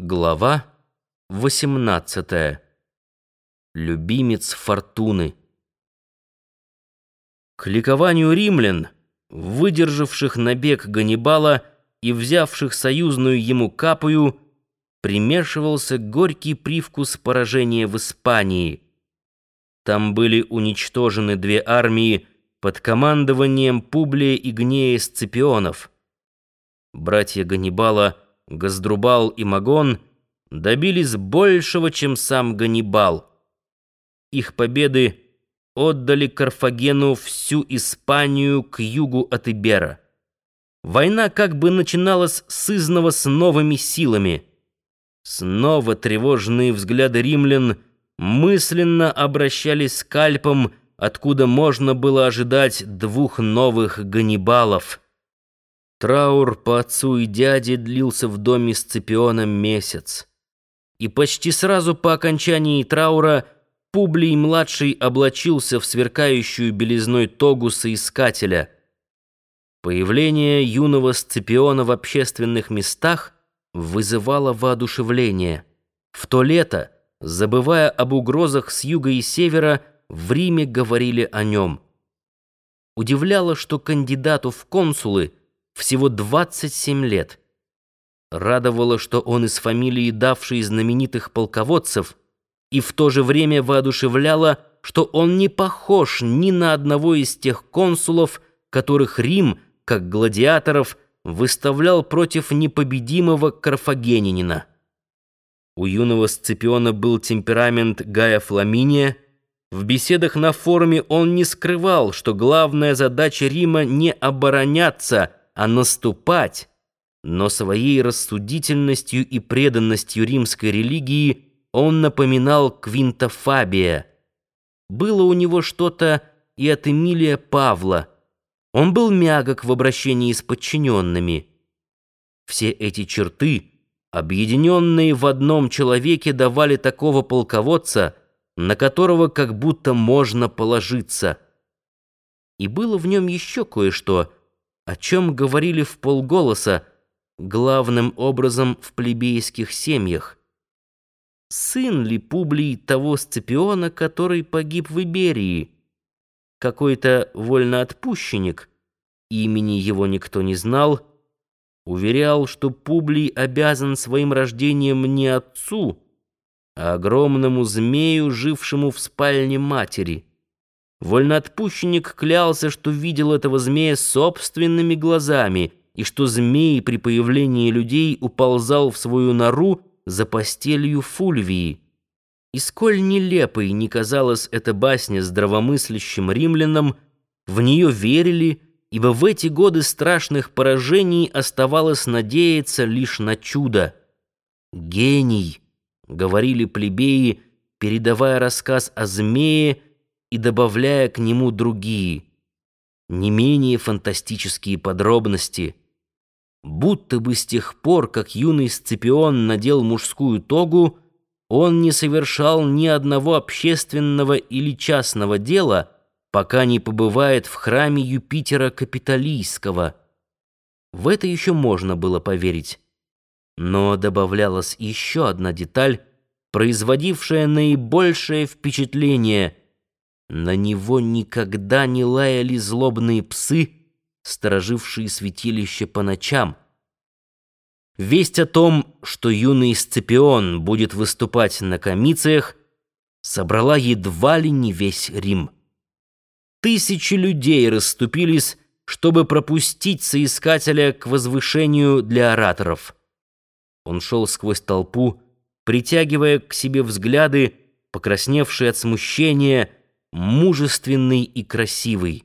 Глава 18. Любимец фортуны. К ликованию римлян, выдержавших набег Ганнибала и взявших союзную ему Капую, примешивался горький привкус поражения в Испании. Там были уничтожены две армии под командованием Публия и Гнея Сципионов. Братья Ганнибала — Газдрубал и Магон добились большего, чем сам Ганнибал. Их победы отдали Карфагену всю Испанию к югу от Ибера. Война как бы начиналась с изного с новыми силами. Снова тревожные взгляды римлян мысленно обращались к Альпам, откуда можно было ожидать двух новых Ганнибалов — Траур по отцу и дяде длился в доме Сципиона месяц. И почти сразу по окончании траура Публий-младший облачился в сверкающую белизной тогу соискателя. Появление юного Сципиона в общественных местах вызывало воодушевление. В то лето, забывая об угрозах с юга и севера, в Риме говорили о нем. Удивляло, что кандидату в консулы – всего 27 лет. Радовало, что он из фамилии давшей знаменитых полководцев, и в то же время воодушевляло, что он не похож ни на одного из тех консулов, которых Рим, как гладиаторов, выставлял против непобедимого карфагенинина. У юного Сципиона был темперамент Гая Фламиния. В беседах на форуме он не скрывал, что главная задача Рима не обороняться – а наступать, но своей рассудительностью и преданностью римской религии он напоминал Квинта Фабия. Было у него что-то и от Эмилия Павла. Он был мягок в обращении с подчиненными. Все эти черты, объединенные в одном человеке, давали такого полководца, на которого как будто можно положиться. И было в нем еще кое-что — о чем говорили в полголоса, главным образом в плебейских семьях. Сын ли Публий того Сципиона, который погиб в Иберии? Какой-то вольноотпущенник, имени его никто не знал, уверял, что Публий обязан своим рождением не отцу, а огромному змею, жившему в спальне матери. Вольноотпущенник клялся, что видел этого змея собственными глазами, и что змей при появлении людей уползал в свою нору за постелью Фульвии. И сколь нелепой не казалась эта басня здравомыслящим римлянам, в нее верили, ибо в эти годы страшных поражений оставалось надеяться лишь на чудо. «Гений», — говорили плебеи, передавая рассказ о змее, — и добавляя к нему другие, не менее фантастические подробности. Будто бы с тех пор, как юный Сципион надел мужскую тогу, он не совершал ни одного общественного или частного дела, пока не побывает в храме Юпитера Капитолийского. В это еще можно было поверить. Но добавлялась еще одна деталь, производившая наибольшее впечатление — на него никогда не лаяли злобные псы, сторожившие святилище по ночам. Весть о том, что юный Сципион будет выступать на комициях, собрала едва ли не весь Рим. Тысячи людей расступились, чтобы пропустить соискателя к возвышению для ораторов. Он шел сквозь толпу, притягивая к себе взгляды, покрасневшие от смущения, мужественный и красивый.